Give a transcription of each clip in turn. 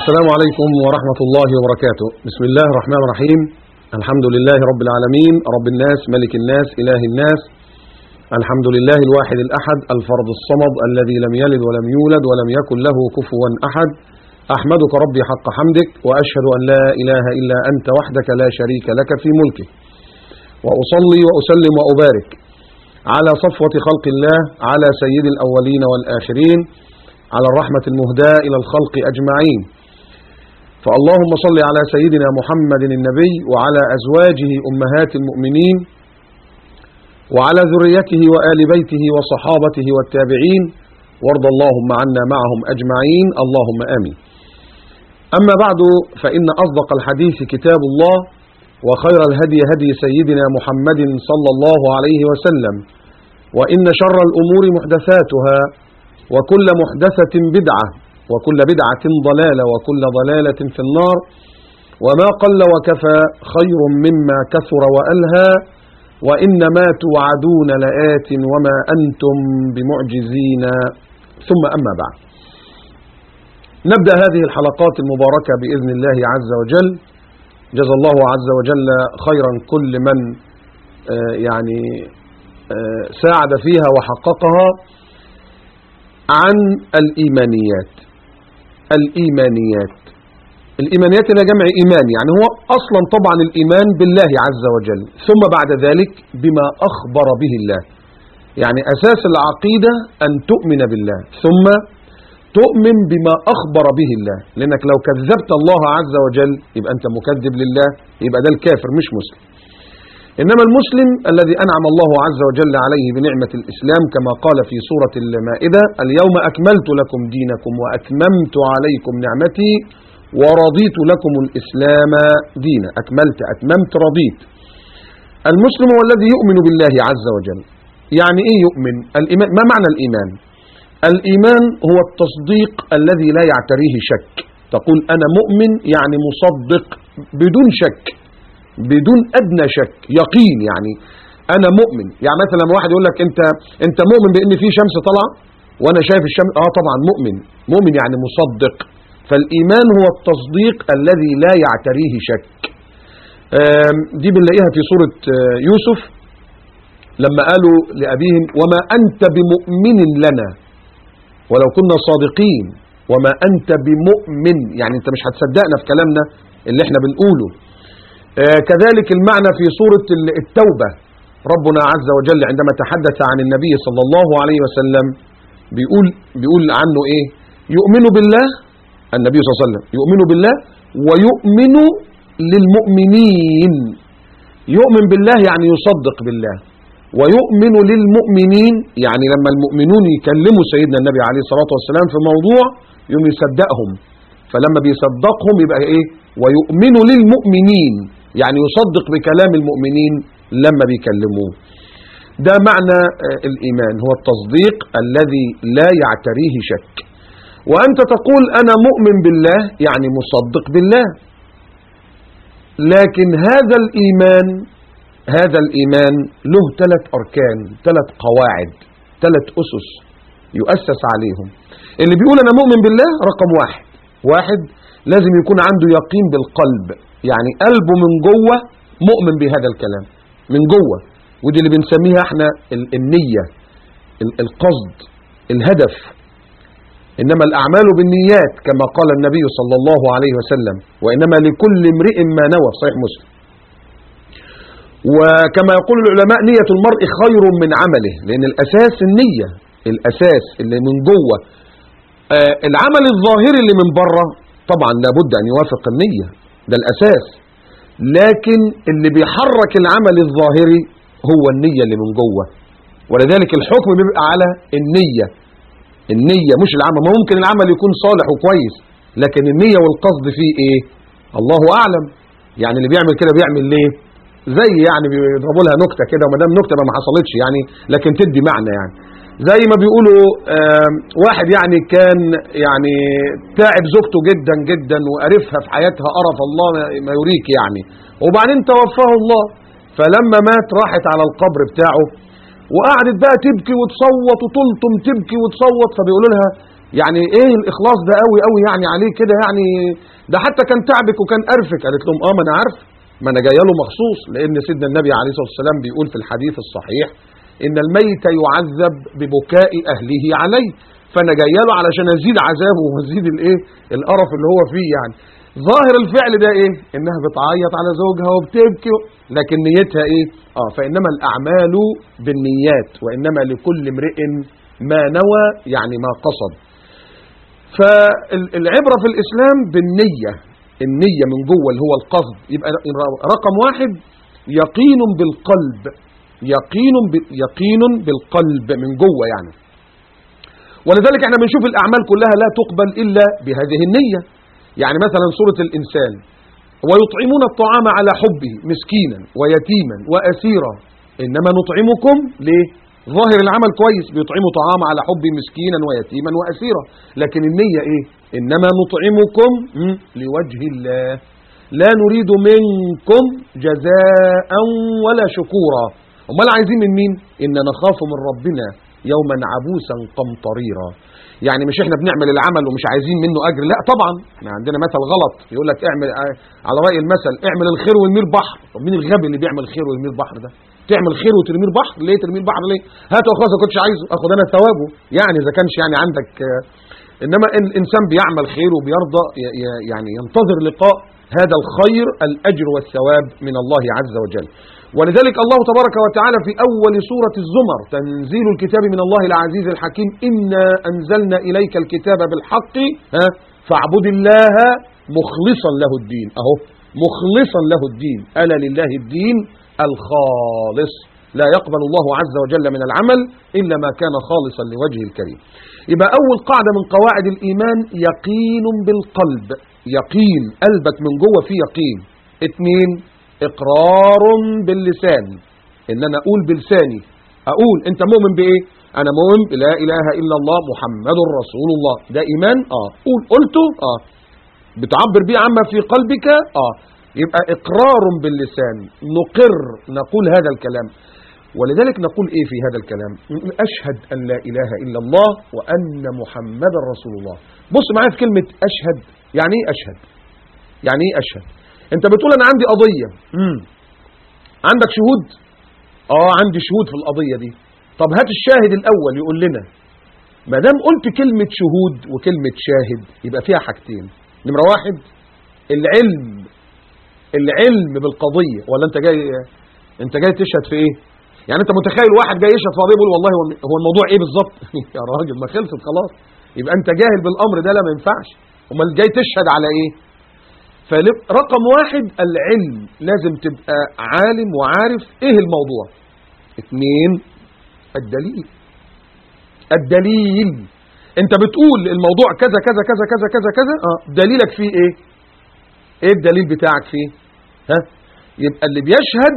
السلام عليكم ورحمة الله وبركاته. بسم الله الرحمن الرحيم. الحمد لله رب العالمين. رب الناس ملك الناس إله الناس. الحمد لله الواحد الأحد الفرد الصمد الذي لم يلد ولم يولد ولم يكن له كفوا أحد. أحمدك ربي حق حمدك وأشهد أن لا إله إلا أنت وحدك لا شريك لك في ملكك وأصلي وأسلم وأبارك على صفوة خلق الله على سيد الأولين والآخرين على الرحمة المهداة إلى الخلق أجمعين. فاللهم صل على سيدنا محمد النبي وعلى أزواجه أمهات المؤمنين وعلى ذريته وآل بيته وصحابته والتابعين وارض اللهم عنا معهم أجمعين. اللهم آمين. أما بعد فإن أصدق الحديث كتاب الله وخير الهدي هدي سيدنا محمد صلى الله عليه وسلم وإن شر الأمور محدثاتها وكل محدثة بدعة وكل بدعة ضلالة وكل ضلالة في النار. وما قل وكفى خير مما كثر وألهى. وإنما توعدون لآت وما أنتم بمعجزين. ثم أما بعد. نبدأ هذه الحلقات المباركة بإذن الله عز وجل. جزا الله عز وجل خيرا كل من يعني ساعد فيها وحققها. عن الإيمانيات. الإيمانيات. الإيمانيات هي جمع إيمان يعني هو أصلا طبعا الإيمان بالله عز وجل ثم بعد ذلك بما أخبر به الله. يعني أساس العقيدة أن تؤمن بالله ثم تؤمن بما أخبر به الله. لأنك لو كذبت الله عز وجل يبقى أنت مكذب لله يبقى ده الكافر مش مسلم. إنما المسلم الذي أنعم الله عز وجل عليه بنعمة الإسلام كما قال في سورة المائدة اليوم أكملت لكم دينكم وأتممت عليكم نعمتي ورضيت لكم الإسلام دينا. أكملت أتممت رضيت. المسلم هو الذي يؤمن بالله عز وجل. يعني إيه يؤمن؟ الإيمان ما معنى الإيمان؟ الإيمان هو التصديق الذي لا يعتريه شك. تقول أنا مؤمن يعني مصدق بدون شك. بدون أدنى شك يقين يعني أنا مؤمن. يعني مثلا لما واحد يقول لك أنت أنت مؤمن بأن في شمس طالعة وأنا شايف الشمس آه طبعا مؤمن. مؤمن يعني مصدق. فالإيمان هو التصديق الذي لا يعتريه شك. دي بنلاقيها في سورة يوسف. لما قالوا لأبيهم وما أنت بمؤمن لنا ولو كنا صادقين. وما أنت بمؤمن. يعني أنت مش هتصدقنا في كلامنا اللي إحنا بنقوله. كذلك المعنى في سورة التوبة. ربنا عز وجل عندما تحدث عن النبي صلى الله عليه وسلم بيقول, بيقول عنه إيه؟ يؤمن بالله النبي صلى الله عليه وسلم يؤمن بالله ويؤمن للمؤمنين. يؤمن بالله يعني يصدق بالله ويؤمن للمؤمنين يعني لما المؤمنون يكلموا سيدنا النبي عليه الصلاة والسلام في موضوع يوم يصدقهم فلما بيصدقهم يبقى إيه؟ ويؤمن للمؤمنين. يعني يصدق بكلام المؤمنين لما بيكلموه. ده معنى الإيمان هو التصديق الذي لا يعتريه شك. وأنت تقول أنا مؤمن بالله يعني مصدق بالله. لكن هذا الإيمان هذا الإيمان له ثلاث أركان ثلاث قواعد ثلاث أسس يؤسس عليهم. اللي بيقول أنا مؤمن بالله رقم واحد. واحد لازم يكون عنده يقين بالقلب. يعني قلبه من جوه مؤمن بهذا الكلام. من جوه. ودي اللي بنسميها إحنا النية القصد الهدف. إنما الأعمال بالنيات كما قال النبي صلى الله عليه وسلم وإنما لكل امرئ ما نوى صحيح مسلم. وكما يقول العلماء نية المرء خير من عمله لأن الأساس النية الأساس اللي من جوه. آه العمل الظاهري اللي من بره طبعا لابد أن يوافق النية. ده الأساس. لكن اللي بيحرك العمل الظاهري هو النية اللي من جوه. ولذلك الحكم بيبقى على النية. النية مش العمل. ما ممكن العمل يكون صالح وكويس لكن النية والقصد فيه إيه؟ الله أعلم. يعني اللي بيعمل كده بيعمل ليه؟ زي يعني بيضربوا لها نكتة كده وما دام نكتة ما حصلتش يعني لكن تدي معنى يعني. زي ما بيقولوا واحد يعني كان يعني تعب زوجته جدا جدا وقرفها في حياتها قرف الله ما يريك يعني. وبعدين توفاه الله. فلما مات راحت على القبر بتاعه وقعدت بقى تبكي وتصوت وتلطم تبكي وتصوت. فبيقولوا لها يعني إيه الإخلاص ده قوي قوي يعني عليه كده يعني. ده حتى كان تعبك وكان قرفك. قالت لهم آه ما أنا عارف. ما أنا جاية له مخصوص. لأن سيدنا النبي عليه الصلاة والسلام بيقول في الحديث الصحيح إن الميت يعذب ببكاء أهله عليه. فانا جاية له علشان ازيد عذابه وازيد الإيه؟ القرف اللي هو فيه يعني. ظاهر الفعل ده إيه؟ إنها بتعيط على زوجها وبتبكي لكن نيتها إيه؟ آه فإنما الأعمال بالنيات وإنما لكل امرئ ما نوى يعني ما قصد. فالعبرة في الإسلام بالنية النية من جوة اللي هو القصد. يبقى رقم واحد يقين بالقلب. يقين يقين بالقلب من جوه يعني. ولذلك إحنا بنشوف الأعمال كلها لا تقبل إلا بهذه النية. يعني مثلا سورة الإنسان ويطعمون الطعام على حبه مسكينا ويتيما وأسيرا. إنما نطعمكم ليه ظاهر العمل كويس بيطعموا طعام على حب مسكينا ويتيما وأسيرا. لكن النية إيه؟ إنما نطعمكم لوجه الله. لا نريد منكم جزاء ولا شكورا. امال عايزين من مين؟ إن نخاف من ربنا يوما عبوسا قمطريرا. يعني مش إحنا بنعمل العمل ومش عايزين منه أجر؟ لا طبعا. إحنا عندنا مثل غلط. يقول لك اعمل على رأي المثل اعمل الخير والمير البحر. طب مين الغبي اللي بيعمل خير والمير البحر ده؟ تعمل خير وترميه البحر؟ ليه ترميه البحر؟ ليه؟ هاته خلاص ما كنتش عايزه. أخد أنا ثوابه يعني إذا كانش يعني عندك إنما الانسان بيعمل خير وبيرضى يعني ينتظر لقاء هذا الخير الأجر والثواب من الله عز وجل. ولذلك الله تبارك وتعالى في أول سورة الزمر تنزيل الكتاب من الله العزيز الحكيم إنا أنزلنا إليك الكتاب بالحق ها فاعبد الله مخلصا له الدين أهو مخلصا له الدين ألا لله الدين الخالص لا يقبل الله عز وجل من العمل إلا ما كان خالصا لوجه الكريم. يبقى أول قاعدة من قواعد الإيمان يقين بالقلب يقين قلبك من جوه فيه يقين. اتنين إقرار باللسان. إن أنا أقول بلساني. أقول أنت مؤمن بإيه؟ أنا مؤمن بلا إله إلا الله محمد رسول الله. ده إيمان؟ آه. قول قلته؟ آه. بتعبر بيه عما في قلبك؟ آه. يبقى إقرار باللسان. نقر نقول هذا الكلام. ولذلك نقول إيه في هذا الكلام؟ أشهد أن لا إله إلا الله وأن محمد رسول الله. بص معايا في كلمة أشهد. يعني إيه أشهد؟ يعني إيه أشهد؟ أنت بتقول أنا عندي قضية. مم. عندك شهود؟ آه عندي شهود في القضية دي. طب هات الشاهد الأول يقول لنا. ما دام قلت كلمة شهود وكلمة شاهد يبقى فيها حاجتين. نمرة واحد العلم العلم بالقضية. ولا انت جاي انت جاي تشهد في إيه؟ يعني انت متخيل واحد جاي يشهد في قضية يقول والله هو الموضوع إيه بالظبط؟ يا راجل ما خلصت خلاص. يبقى انت جاهل بالأمر ده لا ما ينفعش. أمال جاي تشهد على إيه؟ فرقم واحد العلم. لازم تبقى عالم وعارف إيه الموضوع. اثنين الدليل. الدليل. انت بتقول الموضوع كذا كذا كذا كذا كذا كذا. آه. دليلك فيه إيه؟ إيه الدليل بتاعك فيه؟ ها؟ يبقى اللي بيشهد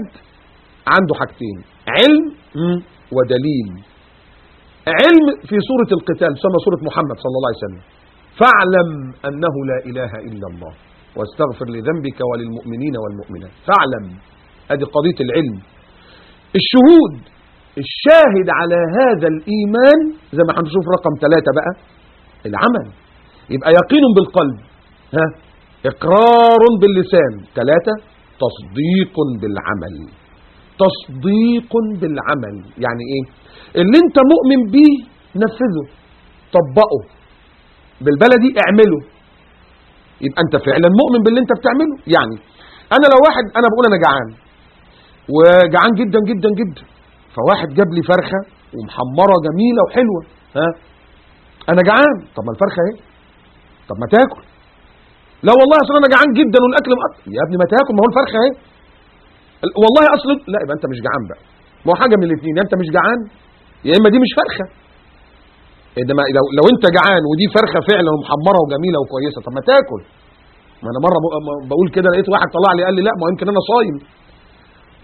عنده حاجتين. علم ودليل. علم في سورة القتال سمى سورة محمد صلى الله عليه وسلم. فاعلم أنه لا إله إلا الله. واستغفر لذنبك وللمؤمنين والمؤمنات. فاعلم هذه قضية العلم. الشهود الشاهد على هذا الإيمان زي ما هنشوف رقم ثلاثة بقى العمل. يبقى يقين بالقلب. ها؟ إقرار باللسان. ثلاثة تصديق بالعمل. تصديق بالعمل. يعني إيه؟ اللي أنت مؤمن بيه نفذه طبقه. بالبلدي اعمله. يبقى أنت فعلا مؤمن باللي أنت بتعمله. يعني أنا لو واحد أنا بقول أنا جعان وجعان جدا جدا جدا. فواحد جاب لي فرخة ومحمرة جميلة وحلوة ها؟ أنا جعان. طب ما الفرخة اهي طب ما تاكل. لا والله أصل أنا جعان جدا والأكل مقطع. يا ابني ما تاكل ما هو الفرخة اهي والله اصل لا يبقى أنت مش جعان بقى. ما هو حاجة من الاثنين يا أنت مش جعان يا إما دي مش فرخة. إنما لو لو أنت جعان ودي فرخة فعلا ومحمرة وجميلة وكويسة طب ما تاكل. ما أنا مرة بقول كده لقيت واحد طلع لي قال لي لا ما يمكن أنا صايم.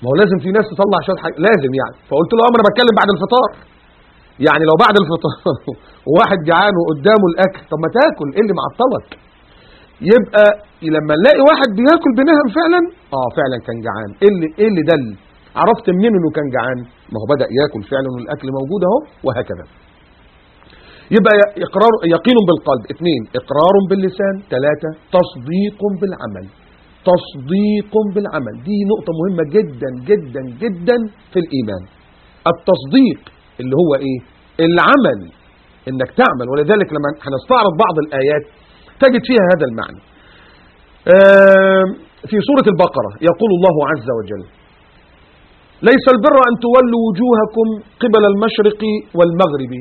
ما هو لازم في ناس تطلع شوية حاجة. لازم يعني. فقلت له آه ما أنا بتكلم بعد الفطار. يعني لو بعد الفطار وواحد جعان وقدامه الأكل طب ما تاكل إيه اللي معطلك؟ يبقى لما نلاقي واحد بياكل بنهم فعلا آه فعلا كان جعان. إيه اللي إيه اللي دل؟ عرفت منين إنه كان جعان؟ ما هو بدأ ياكل فعلا والأكل موجود أهو وهكذا. يبقى إقرار يقين بالقلب. اثنين إقرار باللسان. ثلاثة تصديق بالعمل. تصديق بالعمل. دي نقطة مهمة جدا جدا جدا في الإيمان. التصديق اللي هو إيه؟ العمل. إنك تعمل. ولذلك لما هنستعرض بعض الآيات تجد فيها هذا المعنى. في سورة البقرة يقول الله عز وجل ليس البر أن تولوا وجوهكم قبل المشرق والمغرب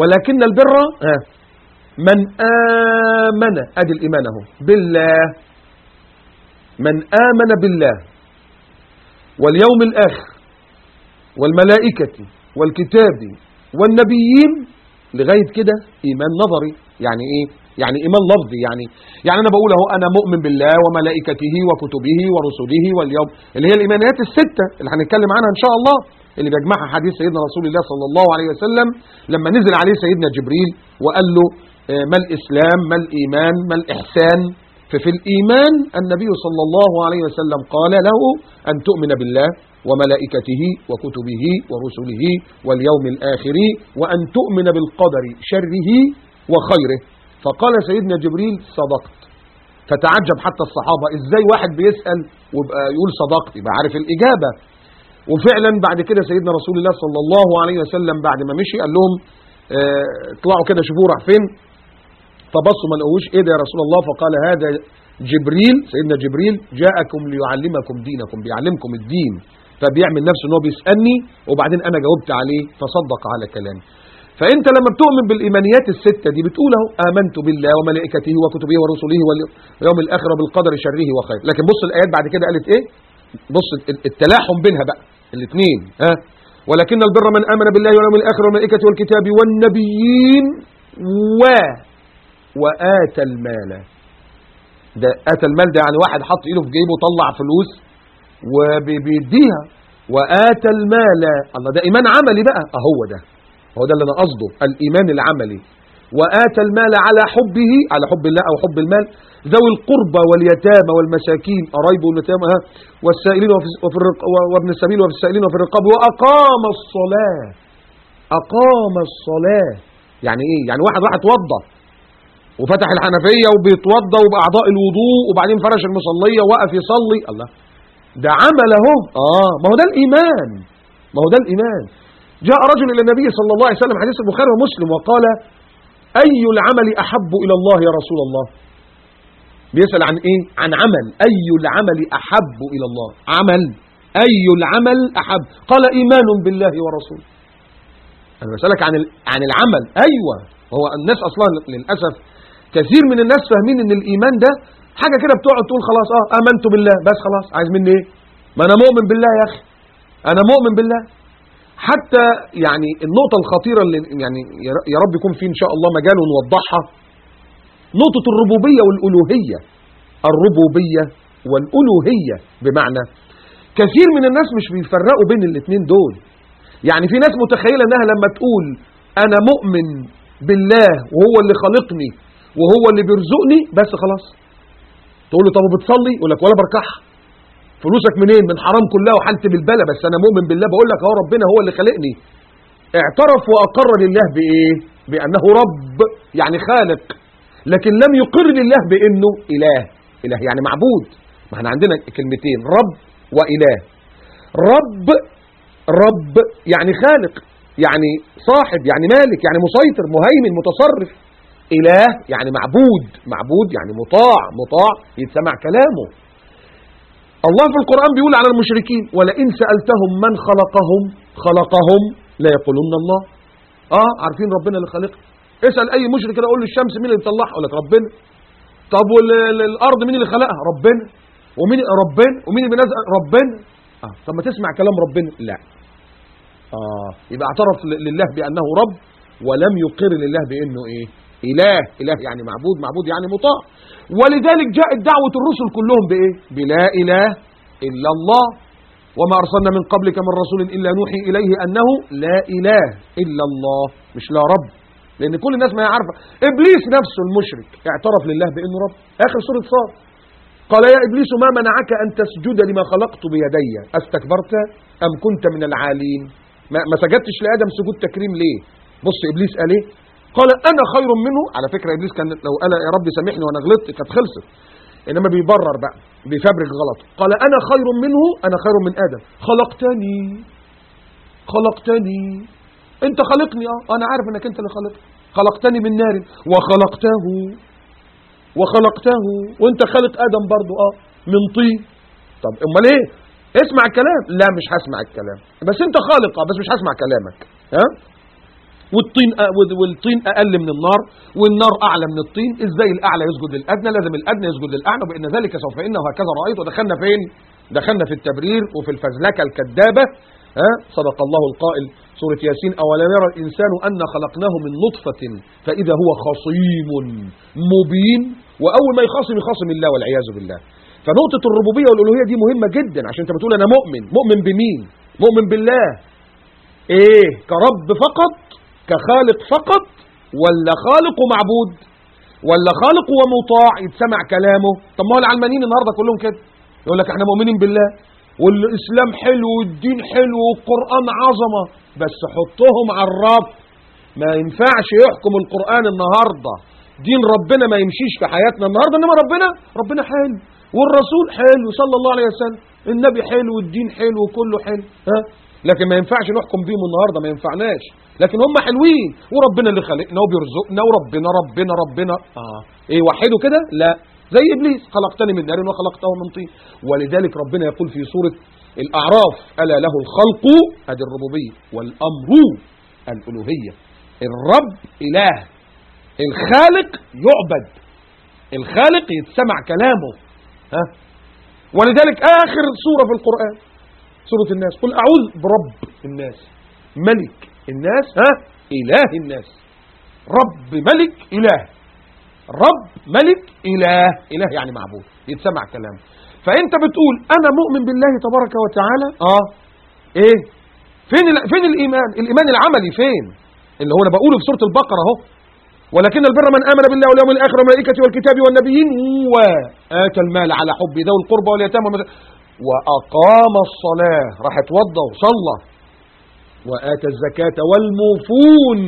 ولكن البر آه، من آمن أدي الإيمان اهو بالله. من آمن بالله واليوم الآخر والملائكة والكتاب والنبيين لغاية كده إيمان نظري. يعني إيه؟ يعني إيمان لفظي. يعني يعني أنا بقول أهو أنا مؤمن بالله وملائكته وكتبه ورسله واليوم اللي هي الإيمانيات الستة اللي هنتكلم عنها إن شاء الله. اللي بيجمعها حديث سيدنا رسول الله صلى الله عليه وسلم لما نزل عليه سيدنا جبريل وقال له آه، ما الإسلام ما الإيمان ما الإحسان؟ ففي الإيمان النبي صلى الله عليه وسلم قال له أن تؤمن بالله وملائكته وكتبه ورسله واليوم الآخر وأن تؤمن بالقدر شره وخيره. فقال سيدنا جبريل صدقت. فتعجب حتى الصحابة إزاي واحد بيسأل ويبقى يقول صدقت؟ يبقى عارف الإجابة. وفعلا بعد كده سيدنا رسول الله صلى الله عليه وسلم بعد ما مشي قال لهم آه، اطلعوا كده شوفوا راح فين. فبصوا ما لقوش إيه ده يا رسول الله؟ فقال هذا جبريل سيدنا جبريل جاءكم ليعلمكم دينكم بيعلمكم الدين. فبيعمل نفسه إن هو بيسألني وبعدين أنا جاوبت عليه فصدق على كلامي. فأنت لما بتؤمن بالإيمانيات الستة دي بتقول أهو آمنت بالله وملائكته وكتبه ورسله واليوم الآخر بالقدر شره وخيره لكن بص الآيات بعد كده قالت إيه؟ بص التلاحم بينها بقى. الاثنين ها؟ ولكن البر من آمن بالله واليوم الآخر والملائكة والكتاب والنبيين و وآتى المال. ده آتى المال ده يعني واحد حط إيده في جيبه وطلع فلوس وبيديها. وآتى المال. الله ده إيمان عملي بقى. أهو ده. هو ده اللي أنا قصده. الإيمان العملي. وآتى المال على حبه على حب الله أو حب المال ذوي القربى واليتامى والمساكين. قرايب واليتامى والسائلين وفي وفي وابن السبيل وفي السائلين وفي الرقاب. وأقام الصلاة. أقام الصلاة. يعني إيه؟ يعني واحد راح اتوضى وفتح الحنفية وبيتوضى وبأعضاء الوضوء وبعدين فرش المصلية وقف يصلي. الله. ده عمل اهو آه. ما هو ده الإيمان. ما هو ده الإيمان. جاء رجل إلى النبي صلى الله عليه وسلم حديث البخاري ومسلم وقال أي العمل أحب إلى الله يا رسول الله؟ بيسأل عن إيه؟ عن عمل. أي العمل أحب إلى الله؟ عمل. أي العمل أحب. قال إيمان بالله ورسوله أنا بسألك عن عن العمل. أيوة. هو الناس أصلا للأسف كثير من الناس فاهمين إن الإيمان ده حاجة كده بتقعد تقول خلاص آه آمنت بالله بس خلاص. عايز مني إيه؟ ما أنا مؤمن بالله يا أخي. أنا مؤمن بالله. حتى يعني النقطة الخطيرة اللي يعني يا رب يكون في إن شاء الله مجال ونوضحها نقطة الربوبية والألوهية. الربوبية والألوهية بمعنى كثير من الناس مش بيفرقوا بين الاثنين دول. يعني في ناس متخيلة إنها لما تقول أنا مؤمن بالله وهو اللي خلقني وهو اللي بيرزقني بس خلاص. تقول له طب بتصلي؟ يقول لك ولا بركعها فلوسك منين؟ من حرام كلها وحالت بالبلا. بس أنا مؤمن بالله بقول لك أهو ربنا هو اللي خلقني. اعترف وأقر لله بإيه؟ بأنه رب يعني خالق. لكن لم يقر لله بأنه إله. إله يعني معبود. ما إحنا عندنا كلمتين رب وإله. رب رب يعني خالق يعني صاحب يعني مالك يعني مسيطر مهيمن متصرف. إله يعني معبود معبود يعني مطاع مطاع يتسمع كلامه. الله في القرآن بيقول على المشركين ولئن سألتهم من خلقهم خلقهم لا يقولون الله. آه عارفين ربنا اللي خلقه اسأل أي مشرك كده قول له الشمس مين اللي بيطلعها يقول لك ربنا. طب والأرض مين اللي خلقها؟ ربنا. ومين ربنا. ومين اللي بينزل؟ ربنا. آه طب ما تسمع كلام ربنا. لا. آه يبقى اعترف لله بأنه رب ولم يقر لله بأنه إيه؟ إله إله يعني معبود معبود يعني مطاع. ولذلك جاءت دعوة الرسل كلهم بإيه؟ بلا إله إلا الله. وما أرسلنا من قبلك من رسول إلا نوحي إليه أنه لا إله إلا الله مش لا رب. لأن كل الناس ما يعرف. إبليس نفسه المشرك اعترف لله بأنه رب. آخر سورة صاد. قال يا إبليس ما منعك أن تسجد لما خلقت بيدي؟ أستكبرت أم كنت من العالين؟ ما, سجدتش لآدم سجود تكريم ليه؟ بص إبليس قال إيه؟ قال أنا خير منه. على فكرة إبليس كان لو قال يا رب سامحني وأنا غلطت كانت خلصت. إنما بيبرر بقى بيفبرك غلط. قال أنا خير منه أنا خير من آدم. خلقتني. خلقتني. أنت خلقني آه. أنا عارف إنك أنت اللي خلقني خلقتني من نار وخلقته. وخلقته. وأنت خلق آدم برضو آه. من طين. طب أمال إيه؟ اسمع الكلام. لا مش هسمع الكلام. بس أنت خالق آه. بس مش هسمع كلامك ها والطين والطين أقل من النار والنار أعلى من الطين إزاي الأعلى يسجد للأدنى؟ لازم الأدنى يسجد للأعلى وبإن ذلك سوف إنه هكذا رأيت. ودخلنا فين؟ دخلنا في التبرير وفي الفزلكة الكذابة. ها؟ صدق الله القائل سورة ياسين أولم يرى الإنسان أن خلقناه من نطفة؟ فإذا هو خصيم مبين وأول ما يخاصم يخاصم الله والعياذ بالله. فنقطة الربوبية والألوهية دي مهمة جدا عشان أنت بتقول أنا مؤمن. مؤمن بمين؟ مؤمن بالله. إيه؟ كرب فقط. كخالق فقط ولا خالق ومعبود ولا خالق ومطاع؟ يتسمع كلامه. طب ما هو العلمانيين النهارده كلهم كده. يقول لك إحنا مؤمنين بالله والإسلام حلو والدين حلو والقرآن عظمة بس حطهم على الرف. ما ينفعش يحكم القرآن النهارده. دين ربنا ما يمشيش في حياتنا النهارده إنما ربنا ربنا حلو والرسول حلو صلى الله عليه وسلم. النبي حلو والدين حلو وكله حلو ها؟ لكن ما ينفعش نحكم بيهم النهارده ما ينفعناش. لكن هم حلوين. وربنا اللي خلقنا وبيرزقنا وربنا ربنا ربنا آه. إيه وحدوا كده لا. زي إبليس خلقتني من نار وخلقته من طين. ولذلك ربنا يقول في سورة الأعراف ألا له الخلق أدي الربوبية والأمر الألوهية. الرب إله. الخالق يعبد. الخالق يتسمع كلامه. ها؟ ولذلك آخر سورة في القرآن سورة الناس. قل أعوذ برب الناس. ملك الناس ها؟ إله. الناس. رب ملك إله. رب ملك إله. إله يعني معبود. يتسمع كلامه. فأنت بتقول أنا مؤمن بالله تبارك وتعالى؟ آه. إيه؟ فين فين الإيمان؟ الإيمان العملي فين؟ اللي هو أنا بقوله في سورة البقرة أهو. ولكن البر من آمن بالله واليوم الآخر والملائكة والكتاب والنبيين واتى المال على حب ذوي القربى واليتامى وأقام الصلاة. راح اتوضى وصلى. وآتى الزكاة والموفون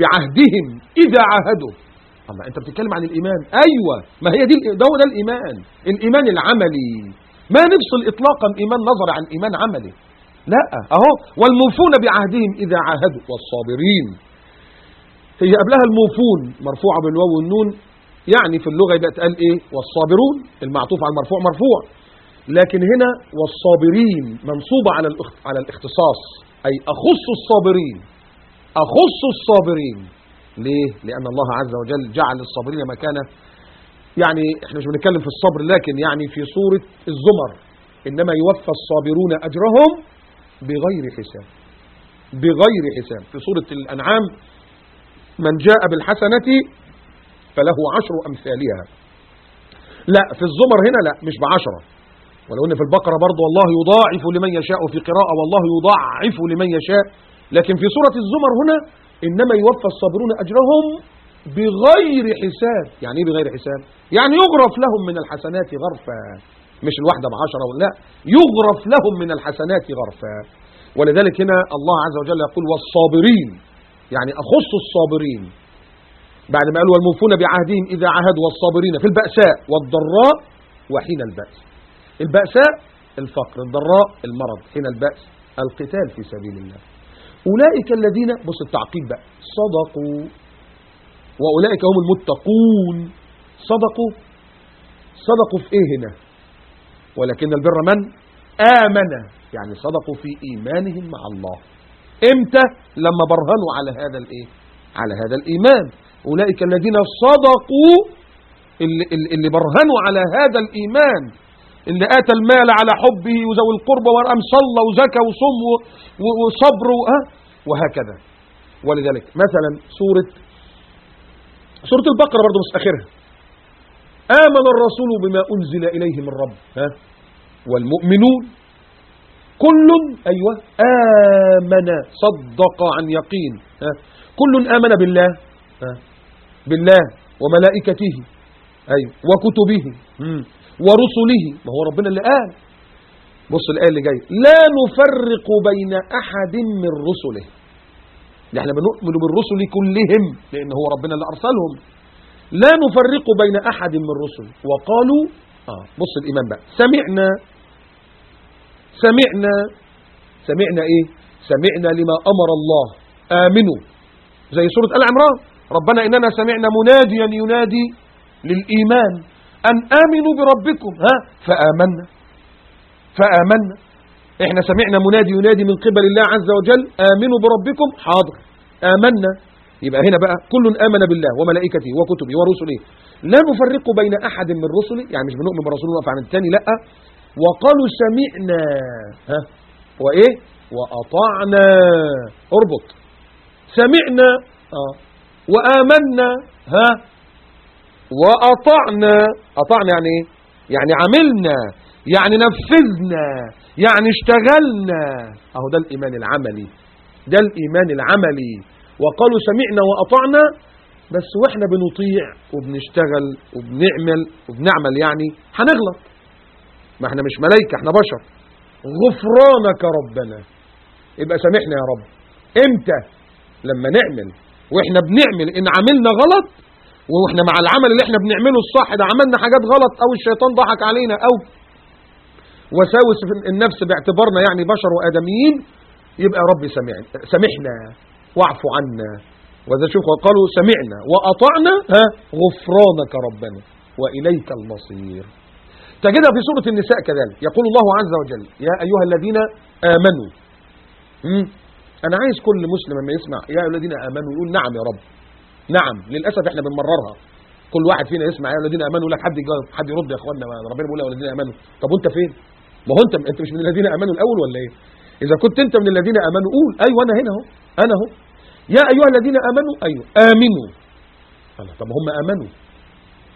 بعهدهم إذا عاهدوا. الله أنت بتتكلم عن الإيمان. أيوه ما هي دي ده ده الإيمان. الإيمان العملي. ما نفصل اطلاقا إيمان نظري عن إيمان عملي. لا أهو. والموفون بعهدهم إذا عاهدوا. والصابرين. هي قبلها الموفون مرفوعة بالواو والنون. يعني في اللغة يبقى تقال إيه؟ والصابرون. المعطوف على المرفوع مرفوع. لكن هنا والصابرين منصوبه على على الاختصاص أي أخص الصابرين أخص الصابرين. ليه؟ لأن الله عز وجل جعل الصابرين مكانه يعني إحنا مش بنتكلم في الصبر لكن يعني في سوره الزمر. إنما يوفى الصابرون أجرهم بغير حساب. بغير حساب. في سوره الأنعام من جاء بالحسنة فله عشر أمثالها. لا في الزمر هنا لا مش بعشرة. ولو إن في البقرة برضو والله يضاعف لمن يشاء في قراءة والله يضاعف لمن يشاء. لكن في سورة الزمر هنا إنما يوفى الصابرون أجرهم بغير حساب. يعني إيه بغير حساب؟ يعني يغرف لهم من الحسنات غرفا. مش الواحدة بعشرة لا يغرف لهم من الحسنات غرفا. ولذلك هنا الله عز وجل يقول والصابرين يعني أخص الصابرين. بعد ما قال والموفون بعهدهم إذا عاهدوا والصابرين في البأساء والضراء وحين البأس. البأساء الفقر الضراء المرض حين البأس القتال في سبيل الله. أولئك الذين بص التعقيب بقى صدقوا. وأولئك هم المتقون. صدقوا. صدقوا في إيه هنا؟ ولكن البر من؟ آمن. يعني صدقوا في إيمانهم مع الله. إمتى؟ لما برهنوا على هذا الإيه؟ على هذا الإيمان. أولئك الذين صدقوا اللي, اللي برهنوا على هذا الإيمان. اللي آتى المال على حبه وذوي القربى وقام صلى وزكى وصم وصبر وهكذا. ولذلك مثلا سوره سورة البقرة برضه مش اخرها آمن الرسول بما أنزل إليه من رب ها؟ والمؤمنون كل أيوة آمن صدق عن يقين ها؟ كل آمن بالله ها؟ بالله وملائكته أيوة وكتبه. ورسله. ما هو ربنا اللي قال. بص الآية اللي جاية. لا نفرق بين أحد من رسله. إحنا بنؤمن بالرسل كلهم لأن هو ربنا اللي أرسلهم. لا نفرق بين أحد من الرسل وقالوا آه بص الإيمان بقى. سمعنا. سمعنا. سمعنا إيه؟ سمعنا لما أمر الله. آمنوا. زي سورة آل عمران. ربنا إننا سمعنا مناديا ينادي للإيمان. أن آمنوا بربكم. ها؟ فآمنا. فآمنا. إحنا سمعنا منادي ينادي من قبل الله عز وجل آمنوا بربكم. حاضر. آمنا. يبقى هنا بقى كل آمن بالله وملائكته وكتبه ورسله. لا نفرق بين أحد من رسله يعني مش بنؤمن برسول ونقف عن الثاني لأ. وقالوا سمعنا. ها؟ وإيه؟ وأطعنا. أربط. سمعنا. آه. وآمنا. ها؟ وأطعنا. أطعنا يعني إيه يعني عملنا يعني نفذنا يعني اشتغلنا. أهو ده الإيمان العملي ده الإيمان العملي. وقالوا سمعنا وأطعنا بس وإحنا بنطيع وبنشتغل وبنعمل وبنعمل يعني هنغلط. ما إحنا مش ملايكة إحنا بشر. غفرانك ربنا. يبقى سامحنا يا رب. إمتى؟ لما نعمل وإحنا بنعمل إن عملنا غلط وإحنا مع العمل اللي إحنا بنعمله الصح ده عملنا حاجات غلط أو الشيطان ضحك علينا أو وساوس النفس باعتبارنا يعني بشر وآدميين يبقى يا رب سمعنا سامحنا واعف عنا. وذا شوف قالوا سمعنا وأطعنا ها غفرانك ربنا وإليك المصير. تجدها في سورة النساء كذلك. يقول الله عز وجل يا أيها الذين آمنوا مم. أنا عايز كل مسلم لما يسمع يا أيها الذين آمنوا يقول نعم يا رب. نعم للأسف إحنا بنمررها. كل واحد فينا يسمع يا الذين آمنوا لك حد يجاوب حد يرد يا اخوانا ربنا بيقول يا الذين آمنوا. طب وأنت فين؟ ما هو انت أنت مش من الذين آمنوا الأول ولا إيه؟ إذا كنت أنت من الذين آمنوا قول. أيوه أنا هنا أهو. أنا أهو. يا أيها الذين آمنوا أيوه. آمنوا. طب هم آمنوا.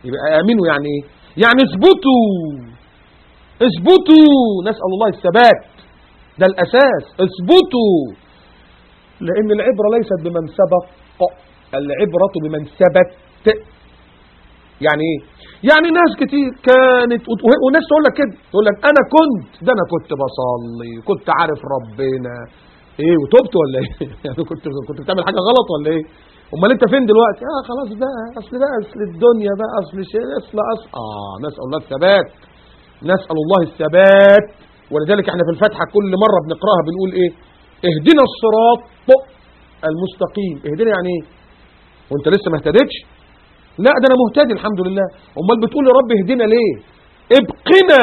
يبقى آمنوا يعني إيه؟ يعني اثبتوا. اثبتوا. نسأل الله الثبات. ده الأساس. اثبتوا. لأن العبرة ليست بمن سبق. العبرة بمن ثبت. يعني إيه؟ يعني ناس كتير كانت وناس تقول لك كده تقول لك أنا كنت ده أنا كنت بصلي كنت عارف ربنا. إيه وتوبت ولا إيه؟ يعني كنت كنت بتعمل حاجة غلط ولا إيه؟ أمال أنت فين دلوقتي؟ آه خلاص بقى أصل بقى أصل الدنيا بقى أصل شيء أصل أصل. آه نسأل الله الثبات. نسأل الله الثبات. ولذلك إحنا في الفاتحه كل مرة بنقرأها بنقول إيه؟ اهدنا الصراط المستقيم. اهدنا يعني إيه؟ وانت لسه ما اهتدتش لا ده أنا مهتدي الحمد لله. امال بتقول يا رب اهدنا ليه؟ ابقنا.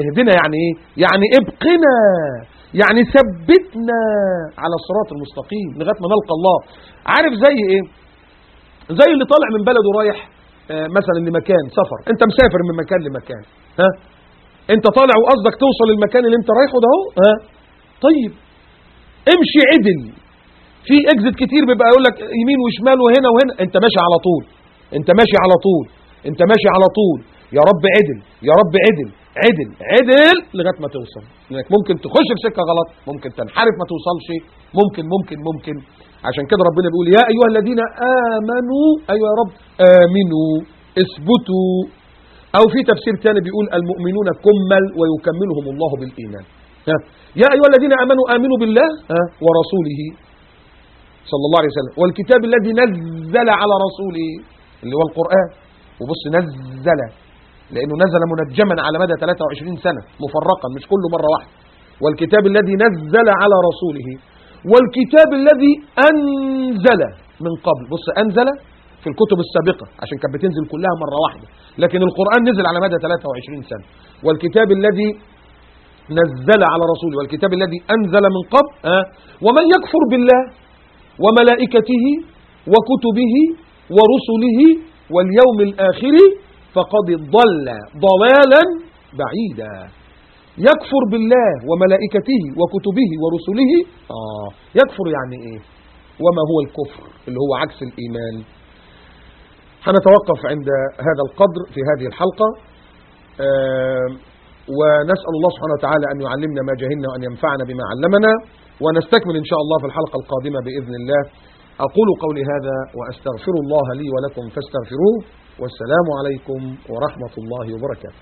اهدنا يعني إيه؟ يعني ابقنا. يعني ثبتنا على الصراط المستقيم لغاية ما نلقى الله. عارف زي إيه؟ زي اللي طالع من بلده رايح آه مثلا لمكان سفر. انت مسافر من مكان لمكان. ها؟ انت طالع وقصدك توصل للمكان اللي انت رايحه ده اهو. ها؟ طيب امشي عدل. في اكزit كتير بيبقى يقول لك يمين وشمال وهنا وهنا. انت ماشي على طول. انت ماشي على طول. انت ماشي على طول. يا رب عدل. يا رب عدل. عدل. عدل لغاية ما توصل. لأنك ممكن تخش في سكه غلط. ممكن تنحرف ما توصلش. ممكن ممكن ممكن. عشان كده ربنا بيقول يا أيها الذين آمنوا أيوه يا رب آمنوا اثبتوا. أو في تفسير ثاني بيقول المؤمنون كمل ويكملهم الله بالإيمان. ها. يا أيها الذين آمنوا آمنوا بالله ها ورسوله. صلى الله عليه وسلم. والكتاب الذي نزل على رسوله اللي هو القرآن. وبص نزل. لأنه نزل منجما على مدى 23 سنة مفرقا مش كله مرة واحدة. والكتاب الذي نزل على رسوله والكتاب الذي أنزل من قبل. بص أنزل في الكتب السابقة عشان كانت بتنزل كلها مرة واحدة. لكن القرآن نزل على مدى 23 سنة. والكتاب الذي نزل على رسوله والكتاب الذي أنزل من قبل ومن يكفر بالله وملائكته وكتبه ورسله واليوم الآخر فقد ضل ضلالا بعيدا. يكفر بالله وملائكته وكتبه ورسله. آه يكفر يعني إيه؟ وما هو الكفر؟ اللي هو عكس الإيمان. هنتوقف عند هذا القدر في هذه الحلقة. آه ونسأل الله سبحانه وتعالى أن يعلمنا ما جهلنا وأن ينفعنا بما علمنا. ونستكمل إن شاء الله في الحلقة القادمة بإذن الله. أقول قولي هذا وأستغفر الله لي ولكم فاستغفروه والسلام عليكم ورحمة الله وبركاته.